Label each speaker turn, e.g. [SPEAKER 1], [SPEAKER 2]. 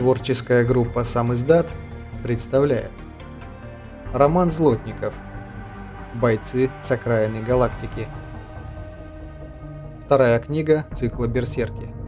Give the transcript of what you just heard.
[SPEAKER 1] Творческая группа «Сам издат» представляет. Роман Злотников. «Бойцы с окраины галактики» Вторая книга цикла «Берсерки»